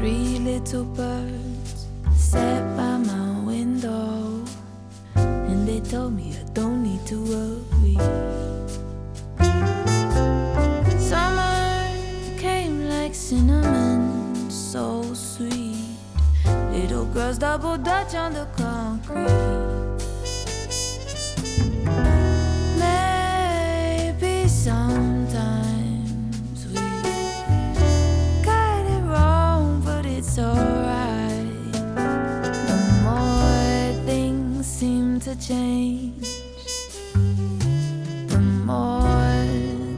Three little birds sat by my window, and they told me I don't need to worry. Summer came like cinnamon, so sweet. Little girls double dutch on the concrete. To change, the more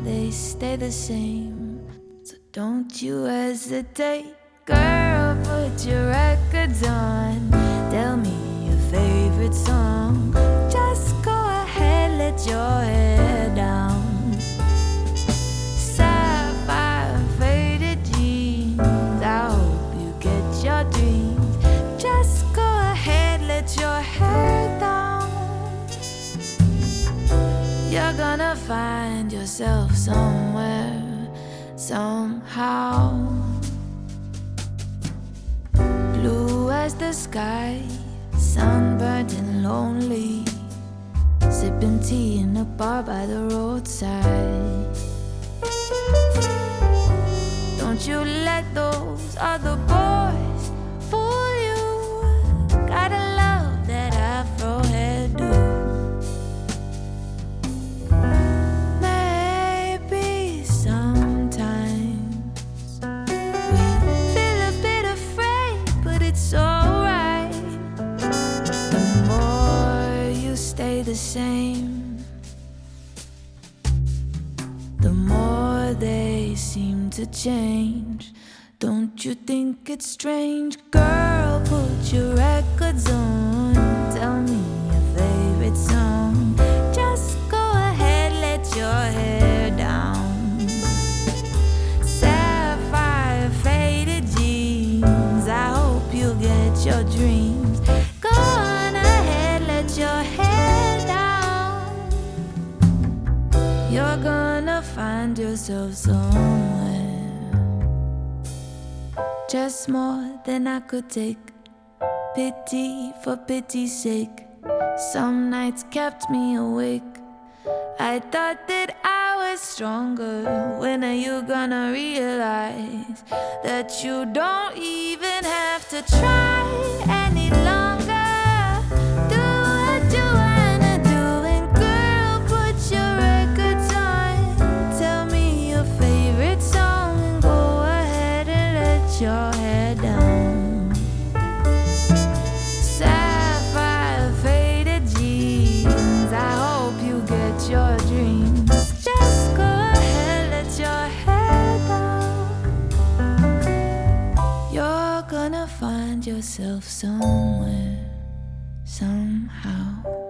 they stay the same. So don't you hesitate, girl, put your records on. Tell me your favorite song. You're gonna find yourself somewhere, somehow. Blue as the sky, sunburned and lonely. Sipping tea in a bar by the roadside. Don't you let those other the same, the more they seem to change. Don't you think it's strange, girl? Yourself somewhere. Just more than I could take. Pity for pity's sake. Some nights kept me awake. I thought that I was stronger. When are you gonna realize that you don't even have to try yourself somewhere, somehow.